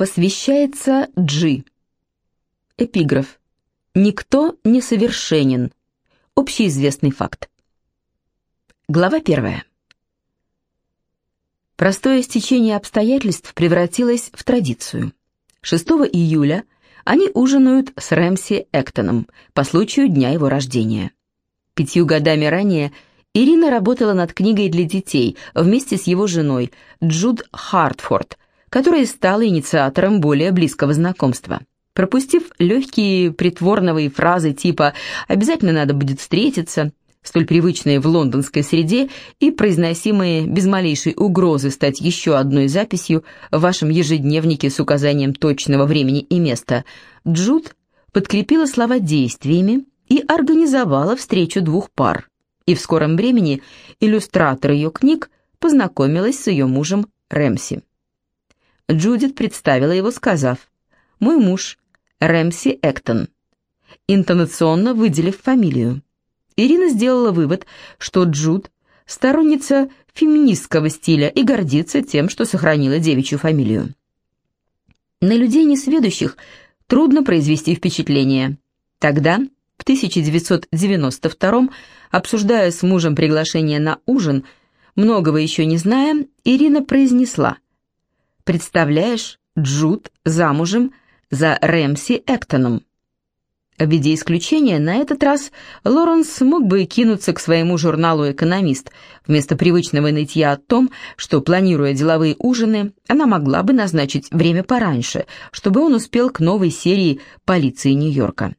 Посвящается Джи. Эпиграф. Никто не совершенен. Общеизвестный факт. Глава первая. Простое стечение обстоятельств превратилось в традицию. 6 июля они ужинают с Рэмси Эктоном по случаю дня его рождения. Пятью годами ранее Ирина работала над книгой для детей вместе с его женой Джуд Хартфорд, которая стала инициатором более близкого знакомства. Пропустив легкие притворновые фразы типа «обязательно надо будет встретиться», столь привычные в лондонской среде и произносимые без малейшей угрозы стать еще одной записью в вашем ежедневнике с указанием точного времени и места, Джуд подкрепила слова действиями и организовала встречу двух пар. И в скором времени иллюстратор ее книг познакомилась с ее мужем Рэмси. Джудит представила его, сказав «Мой муж, Рэмси Эктон», интонационно выделив фамилию. Ирина сделала вывод, что Джуд – сторонница феминистского стиля и гордится тем, что сохранила девичью фамилию. На людей несведущих трудно произвести впечатление. Тогда, в 1992 обсуждая с мужем приглашение на ужин, многого еще не зная, Ирина произнесла «Представляешь, Джуд замужем за Рэмси Эктоном». В виде исключения на этот раз Лоренс мог бы кинуться к своему журналу «Экономист» вместо привычного нытья о том, что, планируя деловые ужины, она могла бы назначить время пораньше, чтобы он успел к новой серии «Полиции Нью-Йорка».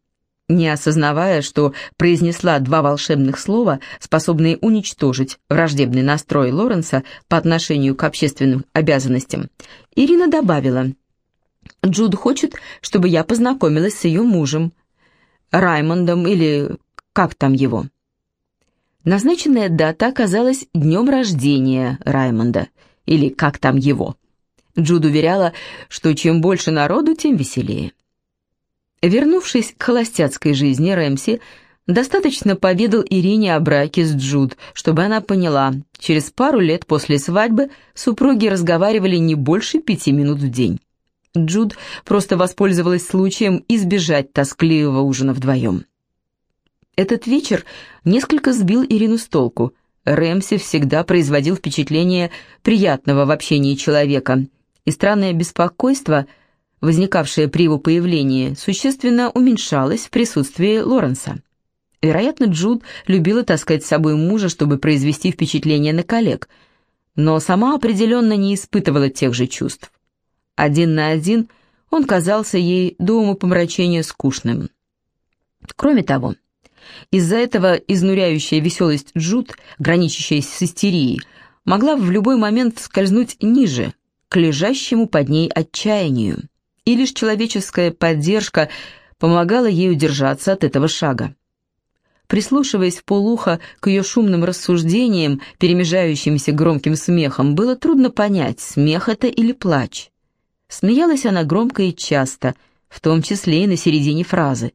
Не осознавая, что произнесла два волшебных слова, способные уничтожить враждебный настрой Лоренса по отношению к общественным обязанностям, Ирина добавила «Джуд хочет, чтобы я познакомилась с ее мужем». Раймондом или как там его. Назначенная дата оказалась днем рождения Раймонда, или как там его. Джуд уверяла, что чем больше народу, тем веселее. Вернувшись к холостяцкой жизни, Рэмси достаточно поведал Ирине о браке с Джуд, чтобы она поняла, через пару лет после свадьбы супруги разговаривали не больше пяти минут в день. Джуд просто воспользовалась случаем избежать тоскливого ужина вдвоем. Этот вечер несколько сбил Ирину с толку. Рэмси всегда производил впечатление приятного в общении человека, и странное беспокойство, возникавшее при его появлении, существенно уменьшалось в присутствии Лоренса. Вероятно, Джуд любила таскать с собой мужа, чтобы произвести впечатление на коллег, но сама определенно не испытывала тех же чувств. Один на один он казался ей до умопомрачения скучным. Кроме того, из-за этого изнуряющая веселость Джуд, граничащая с истерией, могла в любой момент скользнуть ниже, к лежащему под ней отчаянию, и лишь человеческая поддержка помогала ей удержаться от этого шага. Прислушиваясь в полухо к ее шумным рассуждениям, перемежающимся громким смехом, было трудно понять, смех это или плач. Смеялась она громко и часто, в том числе и на середине фразы,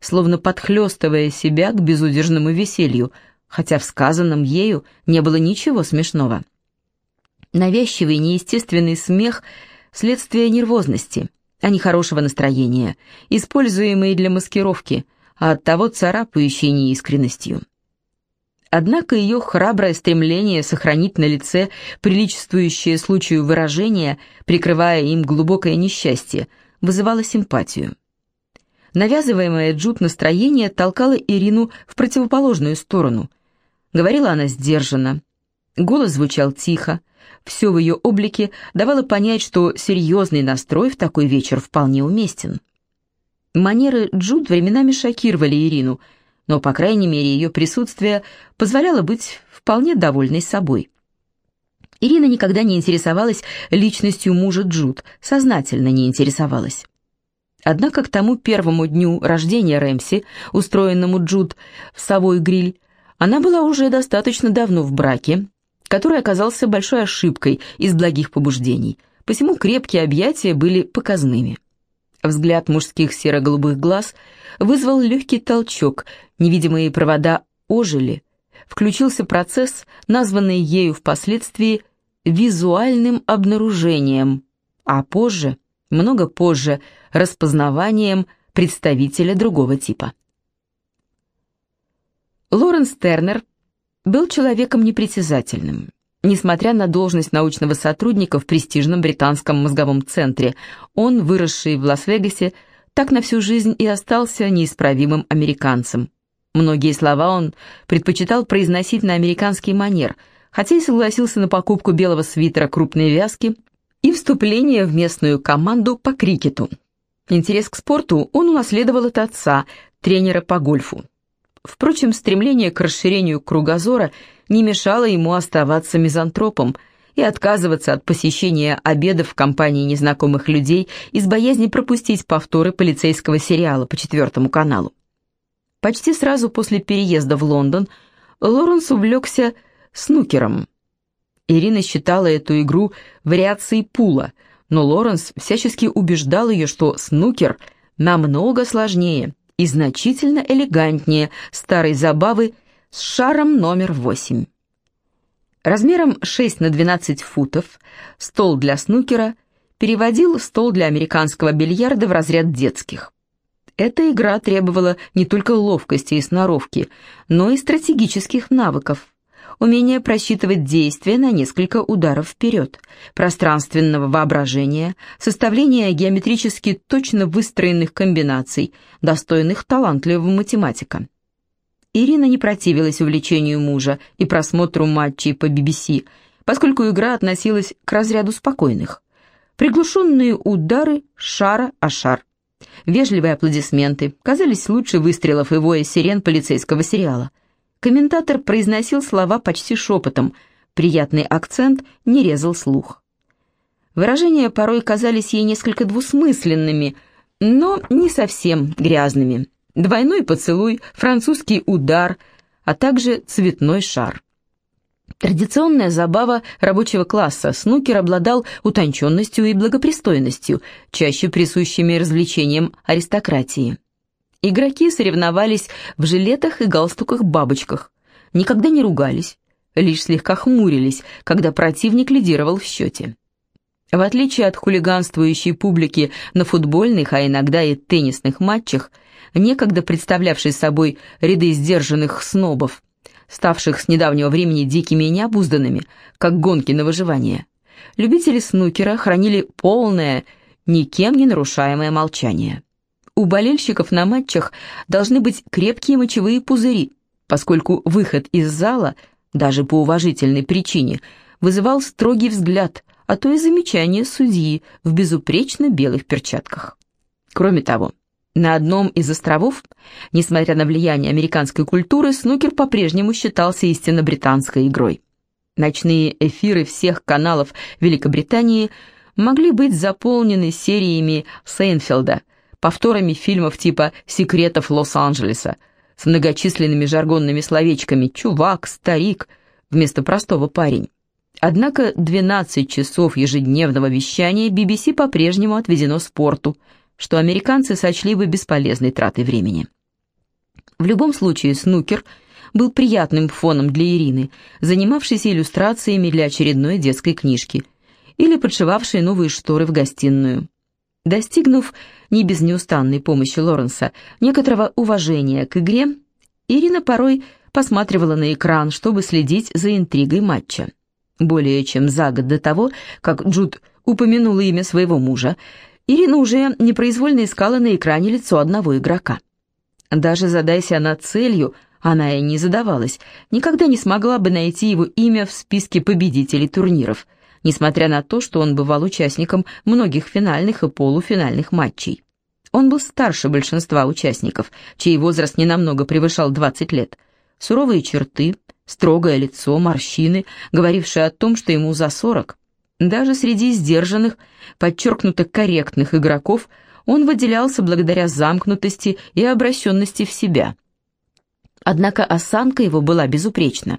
словно подхлестывая себя к безудержному веселью, хотя в сказанном ею не было ничего смешного. Навязчивый неестественный смех – следствие нервозности, а не хорошего настроения, используемый для маскировки, а оттого царапающий неискренностью. Однако ее храброе стремление сохранить на лице приличествующее случаю выражение, прикрывая им глубокое несчастье, вызывало симпатию. Навязываемое Джуд настроение толкало Ирину в противоположную сторону. Говорила она сдержанно. Голос звучал тихо. Все в ее облике давало понять, что серьезный настрой в такой вечер вполне уместен. Манеры Джуд временами шокировали Ирину – но, по крайней мере, ее присутствие позволяло быть вполне довольной собой. Ирина никогда не интересовалась личностью мужа Джуд, сознательно не интересовалась. Однако к тому первому дню рождения Рэмси, устроенному Джуд в совой гриль, она была уже достаточно давно в браке, который оказался большой ошибкой из благих побуждений, посему крепкие объятия были показными. Взгляд мужских серо-голубых глаз вызвал легкий толчок, невидимые провода ожили. Включился процесс, названный ею впоследствии визуальным обнаружением, а позже много позже распознаванием представителя другого типа. Лоренс Тернер был человеком непритязательным. Несмотря на должность научного сотрудника в престижном британском мозговом центре, он, выросший в Лас-Вегасе, так на всю жизнь и остался неисправимым американцем. Многие слова он предпочитал произносить на американский манер, хотя и согласился на покупку белого свитера крупной вязки и вступление в местную команду по крикету. Интерес к спорту он унаследовал от отца, тренера по гольфу. Впрочем, стремление к расширению кругозора не мешало ему оставаться мизантропом и отказываться от посещения обедов в компании незнакомых людей из боязни пропустить повторы полицейского сериала по четвертому каналу. Почти сразу после переезда в Лондон Лоренс увлекся снукером. Ирина считала эту игру вариацией пула, но Лоренс всячески убеждал ее, что снукер намного сложнее и значительно элегантнее старой забавы с шаром номер восемь. Размером 6 на 12 футов стол для снукера переводил стол для американского бильярда в разряд детских. Эта игра требовала не только ловкости и сноровки, но и стратегических навыков, умение просчитывать действия на несколько ударов вперед, пространственного воображения, составление геометрически точно выстроенных комбинаций, достойных талантливого математика. Ирина не противилась увлечению мужа и просмотру матчей по BBC, поскольку игра относилась к разряду спокойных. Приглушенные удары шара о шар. Вежливые аплодисменты казались лучше выстрелов и воя сирен полицейского сериала. Комментатор произносил слова почти шепотом, приятный акцент не резал слух. Выражения порой казались ей несколько двусмысленными, но не совсем грязными двойной поцелуй, французский удар, а также цветной шар. Традиционная забава рабочего класса, снукер обладал утонченностью и благопристойностью, чаще присущими развлечениям аристократии. Игроки соревновались в жилетах и галстуках-бабочках, никогда не ругались, лишь слегка хмурились, когда противник лидировал в счете. В отличие от хулиганствующей публики на футбольных, а иногда и теннисных матчах – некогда представлявший собой ряды сдержанных снобов, ставших с недавнего времени дикими и необузданными, как гонки на выживание. Любители снукера хранили полное, никем не нарушаемое молчание. У болельщиков на матчах должны быть крепкие мочевые пузыри, поскольку выход из зала, даже по уважительной причине, вызывал строгий взгляд, а то и замечание судьи в безупречно белых перчатках. Кроме того, на одном из островов, несмотря на влияние американской культуры, снукер по-прежнему считался истинно британской игрой. Ночные эфиры всех каналов Великобритании могли быть заполнены сериями Сейнфелда, повторами фильмов типа «Секретов Лос-Анджелеса», с многочисленными жаргонными словечками «чувак», «старик» вместо простого «парень». Однако 12 часов ежедневного вещания BBC по-прежнему отведено спорту – что американцы сочли бы бесполезной тратой времени. В любом случае, снукер был приятным фоном для Ирины, занимавшейся иллюстрациями для очередной детской книжки или подшивавшей новые шторы в гостиную. Достигнув, не без неустанной помощи Лоренса, некоторого уважения к игре, Ирина порой посматривала на экран, чтобы следить за интригой матча. Более чем за год до того, как Джуд упомянула имя своего мужа, Ирина уже непроизвольно искала на экране лицо одного игрока. Даже задайся она целью, она и не задавалась, никогда не смогла бы найти его имя в списке победителей турниров, несмотря на то, что он бывал участником многих финальных и полуфинальных матчей. Он был старше большинства участников, чей возраст ненамного превышал 20 лет. Суровые черты, строгое лицо, морщины, говорившие о том, что ему за 40. Даже среди сдержанных, подчеркнуто корректных игроков он выделялся благодаря замкнутости и обращенности в себя. Однако осанка его была безупречна.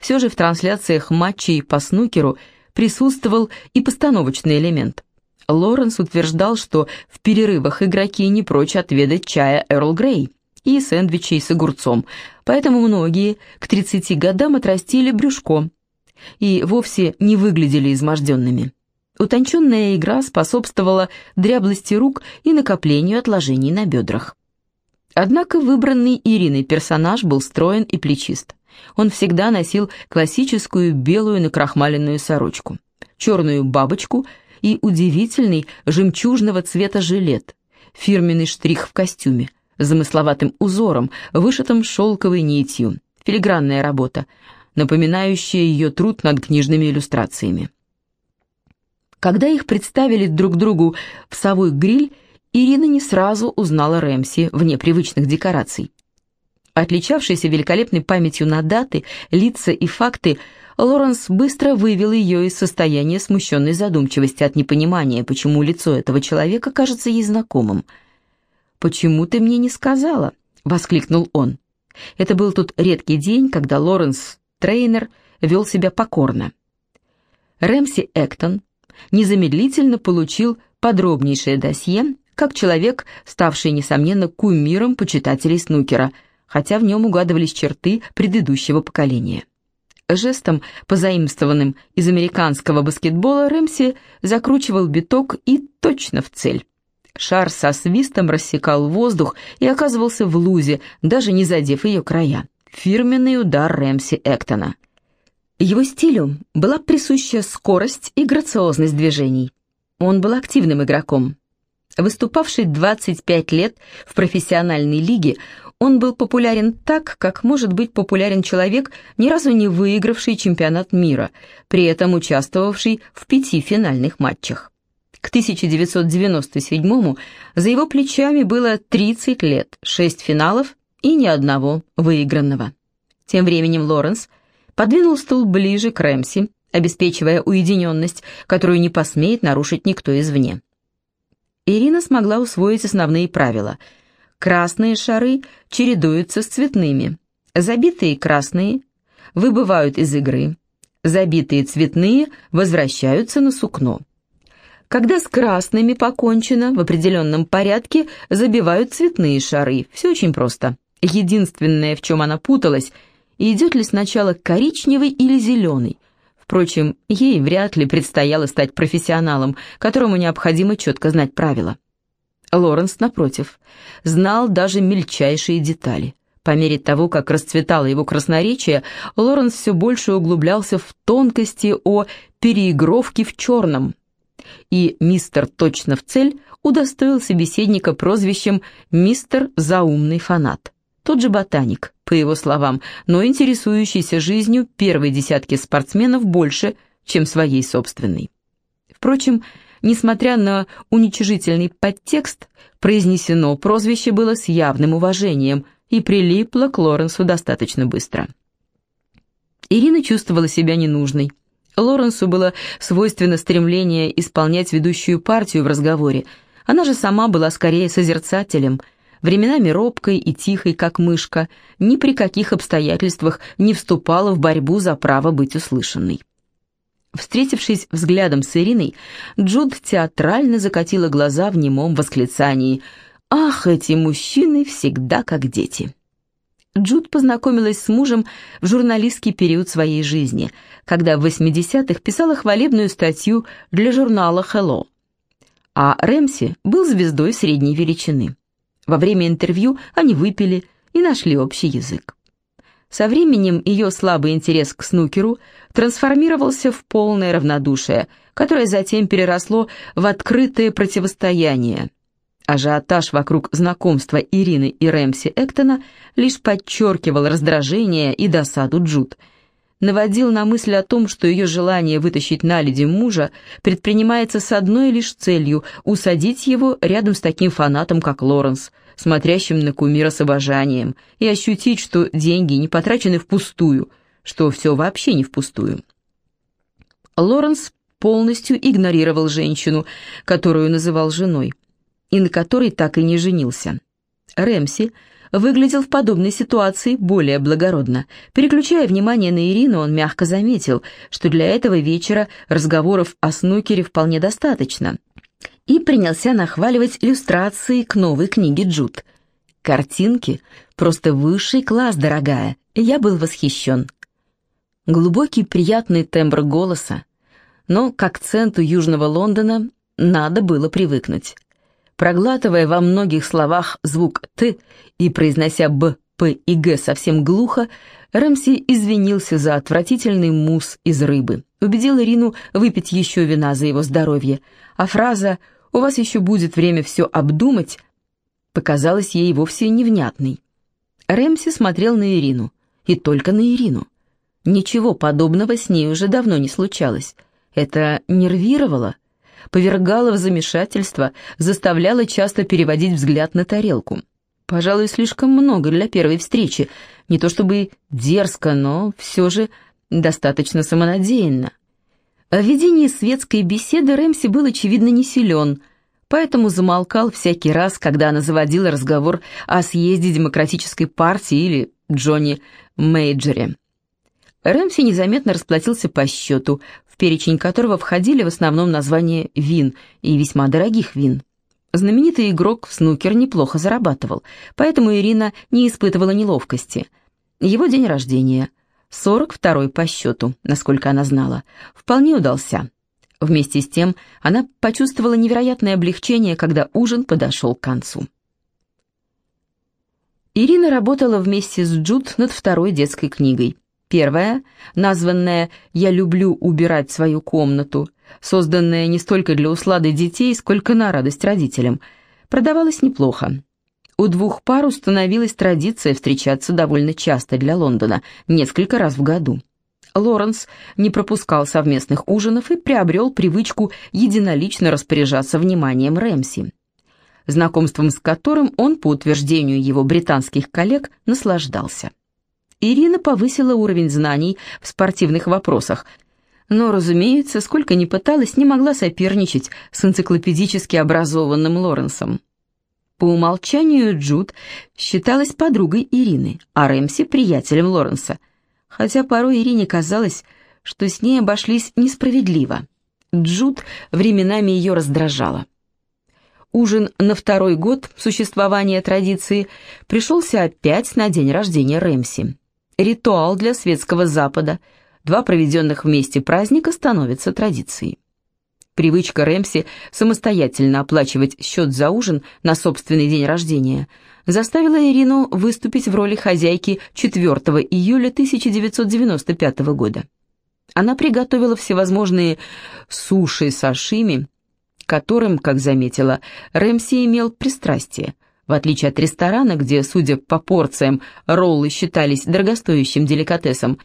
Все же в трансляциях матчей по снукеру присутствовал и постановочный элемент. Лоренс утверждал, что в перерывах игроки не прочь отведать чая Эрл Грей и сэндвичей с огурцом, поэтому многие к 30 годам отрастили брюшко – и вовсе не выглядели изможденными. Утонченная игра способствовала дряблости рук и накоплению отложений на бедрах. Однако выбранный Ириной персонаж был строен и плечист. Он всегда носил классическую белую накрахмаленную сорочку, черную бабочку и удивительный жемчужного цвета жилет, фирменный штрих в костюме, замысловатым узором, вышитым шелковой нитью, филигранная работа, напоминающая ее труд над книжными иллюстрациями. Когда их представили друг другу в совой гриль, Ирина не сразу узнала Рэмси вне привычных декораций. Отличавшийся великолепной памятью на даты, лица и факты, Лоренс быстро вывел ее из состояния смущенной задумчивости от непонимания, почему лицо этого человека кажется ей знакомым. «Почему ты мне не сказала?» — воскликнул он. Это был тот редкий день, когда Лоренс, трейнер, вел себя покорно. Рэмси Эктон незамедлительно получил подробнейшее досье, как человек, ставший, несомненно, кумиром почитателей снукера, хотя в нем угадывались черты предыдущего поколения. Жестом, позаимствованным из американского баскетбола, Рэмси закручивал биток и точно в цель. Шар со свистом рассекал воздух и оказывался в лузе, даже не задев ее края. Фирменный удар Рэмси Эктона – его стилю была присуща скорость и грациозность движений. Он был активным игроком. Выступавший 25 лет в профессиональной лиге, он был популярен так, как может быть популярен человек, ни разу не выигравший чемпионат мира, при этом участвовавший в пяти финальных матчах. К 1997-му за его плечами было 30 лет, 6 финалов и ни одного выигранного. Тем временем Лоренс – подвинул стул ближе к Рэмси, обеспечивая уединенность, которую не посмеет нарушить никто извне. Ирина смогла усвоить основные правила. Красные шары чередуются с цветными. Забитые красные выбывают из игры. Забитые цветные возвращаются на сукно. Когда с красными покончено, в определенном порядке забивают цветные шары. Все очень просто. Единственное, в чем она путалась – идет ли сначала коричневый или зеленый. Впрочем, ей вряд ли предстояло стать профессионалом, которому необходимо четко знать правила. Лоренс, напротив, знал даже мельчайшие детали. По мере того, как расцветало его красноречие, Лоренс все больше углублялся в тонкости о переигровке в черном. И мистер точно в цель удостоил собеседника прозвищем «мистер заумный фанат». Тот же ботаник, по его словам, но интересующийся жизнью первой десятки спортсменов больше, чем своей собственной. Впрочем, несмотря на уничижительный подтекст, произнесено прозвище было с явным уважением и прилипло к Лоренсу достаточно быстро. Ирина чувствовала себя ненужной. Лоренсу было свойственно стремление исполнять ведущую партию в разговоре. Она же сама была скорее созерцателем – временами робкой и тихой, как мышка, ни при каких обстоятельствах не вступала в борьбу за право быть услышанной. Встретившись взглядом с Ириной, Джуд театрально закатила глаза в немом восклицании «Ах, эти мужчины всегда как дети!» Джуд познакомилась с мужем в журналистский период своей жизни, когда в 80-х писала хвалебную статью для журнала «Hello», а Рэмси был звездой средней величины. Во время интервью они выпили и нашли общий язык. Со временем ее слабый интерес к снукеру трансформировался в полное равнодушие, которое затем переросло в открытое противостояние. Ажиотаж вокруг знакомства Ирины и Рэмси Эктона лишь подчеркивал раздражение и досаду Джуд – наводил на мысль о том, что ее желание вытащить на леди мужа предпринимается с одной лишь целью – усадить его рядом с таким фанатом, как Лоренс, смотрящим на кумира с обожанием, и ощутить, что деньги не потрачены впустую, что все вообще не впустую. Лоренс полностью игнорировал женщину, которую называл женой, и на которой так и не женился. Рэмси – выглядел в подобной ситуации более благородно. Переключая внимание на Ирину, он мягко заметил, что для этого вечера разговоров о снукере вполне достаточно. И принялся нахваливать иллюстрации к новой книге Джуд. Картинки — просто высший класс, дорогая. Я был восхищен. Глубокий приятный тембр голоса, но к акценту южного Лондона надо было привыкнуть. Проглатывая во многих словах звук «т» и произнося «б», «п» и «г» совсем глухо, Рэмси извинился за отвратительный мусс из рыбы, убедил Ирину выпить еще вина за его здоровье, а фраза «У вас еще будет время все обдумать» показалась ей вовсе невнятной. Рэмси смотрел на Ирину, и только на Ирину. Ничего подобного с ней уже давно не случалось. Это нервировало, повергало в замешательство, заставляло часто переводить взгляд на тарелку. Пожалуй, слишком много для первой встречи, не то чтобы дерзко, но все же достаточно самонадеянно. В ведении светской беседы Рэмси был, очевидно, не силен, поэтому замолкал всякий раз, когда она заводила разговор о съезде демократической партии или Джонни Мейджере. Рэмси незаметно расплатился по счету, перечень которого входили в основном названия вин и весьма дорогих вин. Знаменитый игрок в снукер неплохо зарабатывал, поэтому Ирина не испытывала неловкости. Его день рождения, 42-й по счету, насколько она знала, вполне удался. Вместе с тем она почувствовала невероятное облегчение, когда ужин подошел к концу. Ирина работала вместе с Джуд над второй детской книгой. Первая, названная «Я люблю убирать свою комнату», созданная не столько для услады детей, сколько на радость родителям, продавалась неплохо. У двух пар установилась традиция встречаться довольно часто для Лондона, несколько раз в году. Лоренс не пропускал совместных ужинов и приобрел привычку единолично распоряжаться вниманием Рэмси знакомством с которым он, по утверждению его британских коллег, наслаждался. Ирина повысила уровень знаний в спортивных вопросах, но, разумеется, сколько ни пыталась, не могла соперничать с энциклопедически образованным Лоренсом. По умолчанию Джуд считалась подругой Ирины, а Рэмси – приятелем Лоренса, хотя порой Ирине казалось, что с ней обошлись несправедливо. Джуд временами ее раздражала. Ужин на второй год существования традиции пришелся опять на день рождения Рэмси. Ритуал для светского Запада. Два проведенных вместе праздника становятся традицией. Привычка Рэмси самостоятельно оплачивать счет за ужин на собственный день рождения заставила Ирину выступить в роли хозяйки 4 июля 1995 года. Она приготовила всевозможные суши-сашими, которым, как заметила, Рэмси имел пристрастие. В отличие от ресторана, где, судя по порциям, роллы считались дорогостоящим деликатесом,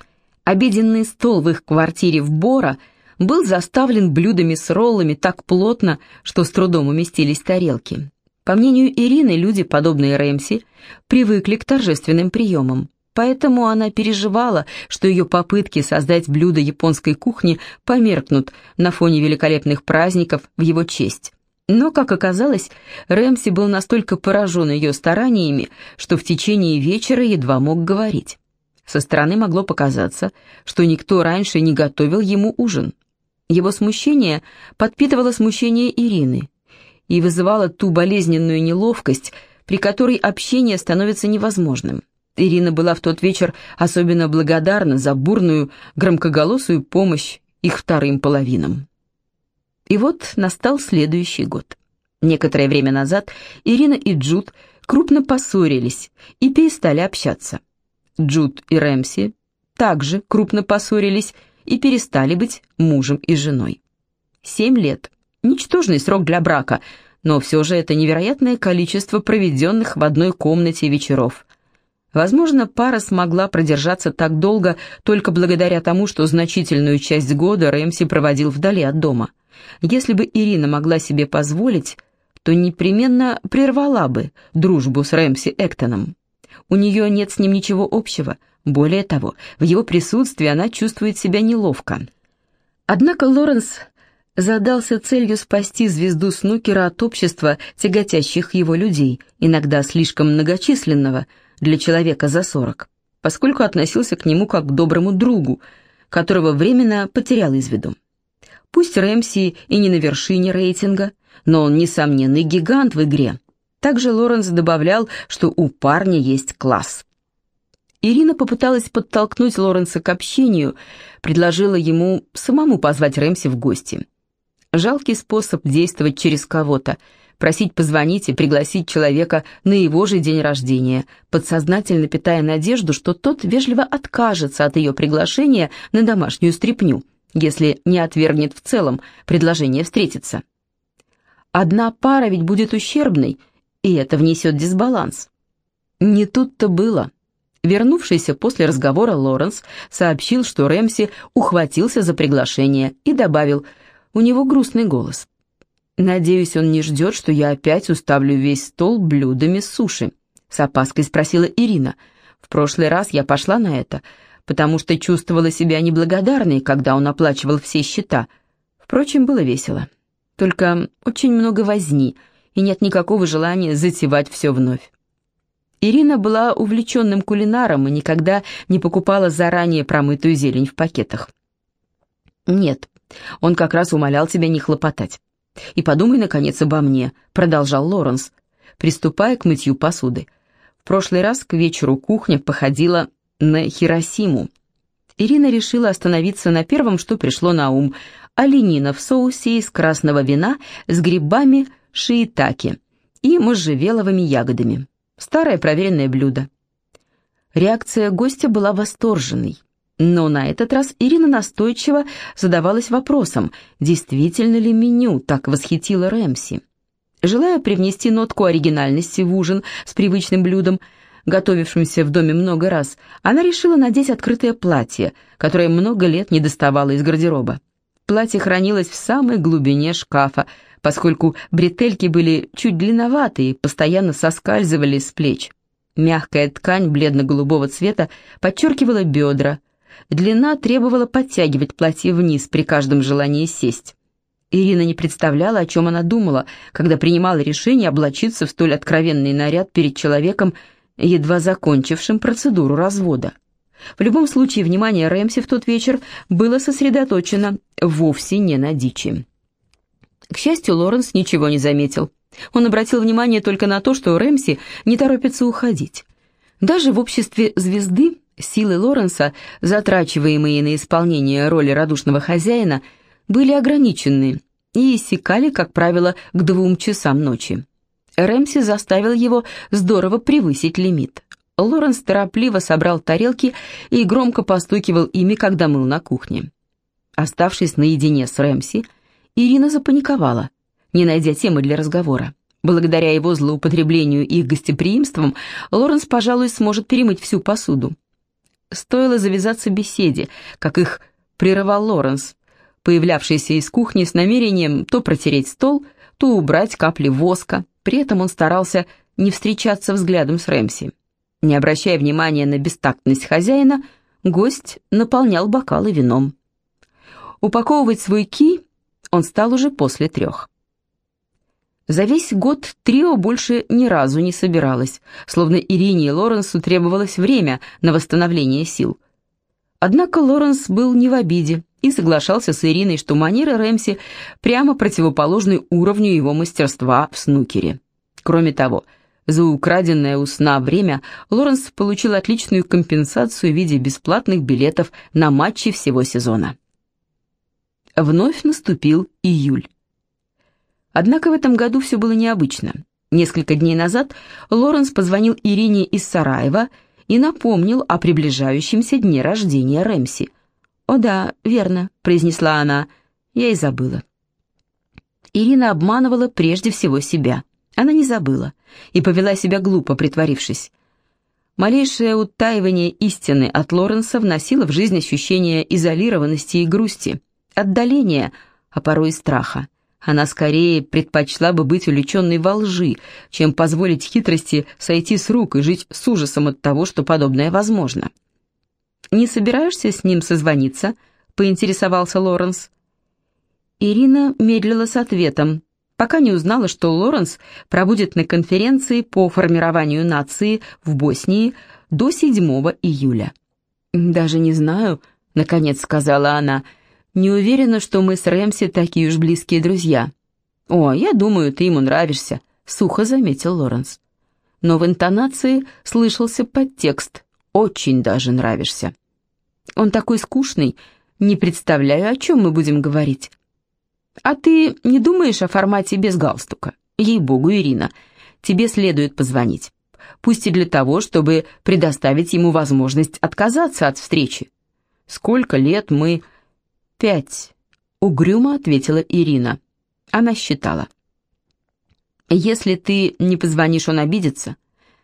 обеденный стол в их квартире в Бора был заставлен блюдами с роллами так плотно, что с трудом уместились тарелки. По мнению Ирины, люди, подобные Рэмси, привыкли к торжественным приемам. Поэтому она переживала, что ее попытки создать блюдо японской кухни померкнут на фоне великолепных праздников в его честь. Но, как оказалось, Рэмси был настолько поражен ее стараниями, что в течение вечера едва мог говорить. Со стороны могло показаться, что никто раньше не готовил ему ужин. Его смущение подпитывало смущение Ирины и вызывало ту болезненную неловкость, при которой общение становится невозможным. Ирина была в тот вечер особенно благодарна за бурную, громкоголосую помощь их вторым половинам. И вот настал следующий год. Некоторое время назад Ирина и Джуд крупно поссорились и перестали общаться. Джуд и Рэмси также крупно поссорились и перестали быть мужем и женой. Семь лет. Ничтожный срок для брака, но все же это невероятное количество проведенных в одной комнате вечеров. Возможно, пара смогла продержаться так долго только благодаря тому, что значительную часть года Рэмси проводил вдали от дома. Если бы Ирина могла себе позволить, то непременно прервала бы дружбу с Рэмси Эктоном. У нее нет с ним ничего общего, более того, в его присутствии она чувствует себя неловко. Однако Лоренс задался целью спасти звезду снукера от общества тяготящих его людей, иногда слишком многочисленного, для человека за сорок, поскольку относился к нему как к доброму другу, которого временно потерял из виду. Пусть Рэмси и не на вершине рейтинга, но он несомненный гигант в игре. Также Лоренс добавлял, что у парня есть класс. Ирина попыталась подтолкнуть Лоренса к общению, предложила ему самому позвать Рэмси в гости. Жалкий способ действовать через кого-то, просить позвонить и пригласить человека на его же день рождения, подсознательно питая надежду, что тот вежливо откажется от ее приглашения на домашнюю стряпню, если не отвергнет в целом предложение встретиться. Одна пара ведь будет ущербной, и это внесет дисбаланс. Не тут-то было. Вернувшийся после разговора Лоренс сообщил, что Рэмси ухватился за приглашение и добавил, у него грустный голос. «Надеюсь, он не ждет, что я опять уставлю весь стол блюдами суши», — с опаской спросила Ирина. «В прошлый раз я пошла на это, потому что чувствовала себя неблагодарной, когда он оплачивал все счета. Впрочем, было весело. Только очень много возни, и нет никакого желания затевать все вновь. Ирина была увлеченным кулинаром и никогда не покупала заранее промытую зелень в пакетах. «Нет, он как раз умолял тебя не хлопотать. И подумай, наконец, обо мне», — продолжал Лоренс, приступая к мытью посуды. В прошлый раз к вечеру кухня походила на Хиросиму. Ирина решила остановиться на первом, что пришло на ум — оленина в соусе из красного вина с грибами шиитаки и можжевеловыми ягодами. Старое проверенное блюдо. Реакция гостя была восторженной. Но на этот раз Ирина настойчиво задавалась вопросом, действительно ли меню так восхитило Рэмси. Желая привнести нотку оригинальности в ужин с привычным блюдом, готовившимся в доме много раз, она решила надеть открытое платье, которое много лет не доставало из гардероба. Платье хранилось в самой глубине шкафа, поскольку бретельки были чуть длинноваты и постоянно соскальзывали с плеч. Мягкая ткань бледно-голубого цвета подчеркивала бедра. Длина требовала подтягивать платье вниз при каждом желании сесть. Ирина не представляла, о чем она думала, когда принимала решение облачиться в столь откровенный наряд перед человеком, едва закончившим процедуру развода. В любом случае, внимание Рэмси в тот вечер было сосредоточено вовсе не на дичи. К счастью, Лоренс ничего не заметил. Он обратил внимание только на то, что Рэмси не торопится уходить. Даже в обществе звезды силы Лоренса, затрачиваемые на исполнение роли радушного хозяина, были ограничены и иссякали, как правило, к двум часам ночи. Рэмси заставил его здорово превысить лимит. Лоренс торопливо собрал тарелки и громко постукивал ими, когда мыл на кухне. Оставшись наедине с Рэмси, Ирина запаниковала, не найдя темы для разговора. Благодаря его злоупотреблению их гостеприимством, Лоренс, пожалуй, сможет перемыть всю посуду. Стоило завязаться беседе, как их прерывал Лоренс, появлявшийся из кухни с намерением то протереть стол, то убрать капли воска. При этом он старался не встречаться взглядом с Рэмси. Не обращая внимания на бестактность хозяина, гость наполнял бокалы вином. Упаковывать свой ки он стал уже после трех. За весь год трио больше ни разу не собиралось, словно Ирине и Лоренсу требовалось время на восстановление сил. Однако Лоренс был не в обиде и соглашался с Ириной, что манеры Рэмси прямо противоположны уровню его мастерства в снукере. Кроме того, за украденное у сна время Лоренс получил отличную компенсацию в виде бесплатных билетов на матчи всего сезона. Вновь наступил июль. Однако в этом году все было необычно. Несколько дней назад Лоренс позвонил Ирине из Сараева и напомнил о приближающемся дне рождения Рэмси. «О да, верно», — произнесла она, — «я и забыла». Ирина обманывала прежде всего себя. Она не забыла и повела себя глупо, притворившись. Малейшее утаивание истины от Лоренса вносило в жизнь ощущение изолированности и грусти отдаления, а порой и страха. Она скорее предпочла бы быть увлеченной во лжи, чем позволить хитрости сойти с рук и жить с ужасом от того, что подобное возможно. «Не собираешься с ним созвониться?» — поинтересовался Лоренс. Ирина медлила с ответом, пока не узнала, что Лоренс пробудет на конференции по формированию нации в Боснии до 7 июля. «Даже не знаю», — наконец сказала она, — не уверена, что мы с Рэмси такие уж близкие друзья. О, я думаю, ты ему нравишься, сухо заметил Лоренс. Но в интонации слышался подтекст. очень даже нравишься. Он такой скучный, не представляю, о чем мы будем говорить. А ты не думаешь о формате без галстука? Ей-богу, Ирина, тебе следует позвонить. Пусть и для того, чтобы предоставить ему возможность отказаться от встречи. Сколько лет мы... Пять. Угрюмо ответила Ирина. Она считала. Если ты не позвонишь, он обидится.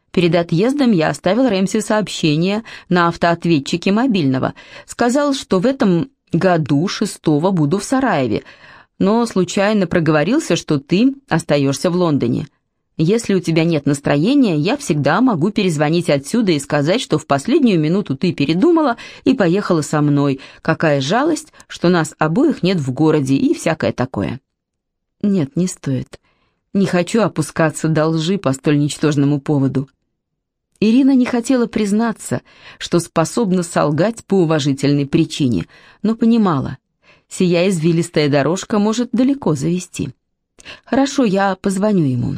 Перед отъездом я оставил Рэмси сообщение на автоответчике мобильного. Сказал, что в этом году шестого буду в Сараеве, но случайно проговорился, что ты остаешься в Лондоне. Если у тебя нет настроения, я всегда могу перезвонить отсюда и сказать, что в последнюю минуту ты передумала и поехала со мной. Какая жалость, что нас обоих нет в городе и всякое такое. Нет, не стоит. Не хочу опускаться до лжи по столь ничтожному поводу. Ирина не хотела признаться, что способна солгать по уважительной причине, но понимала, сия извилистая дорожка может далеко завести. «Хорошо, я позвоню ему.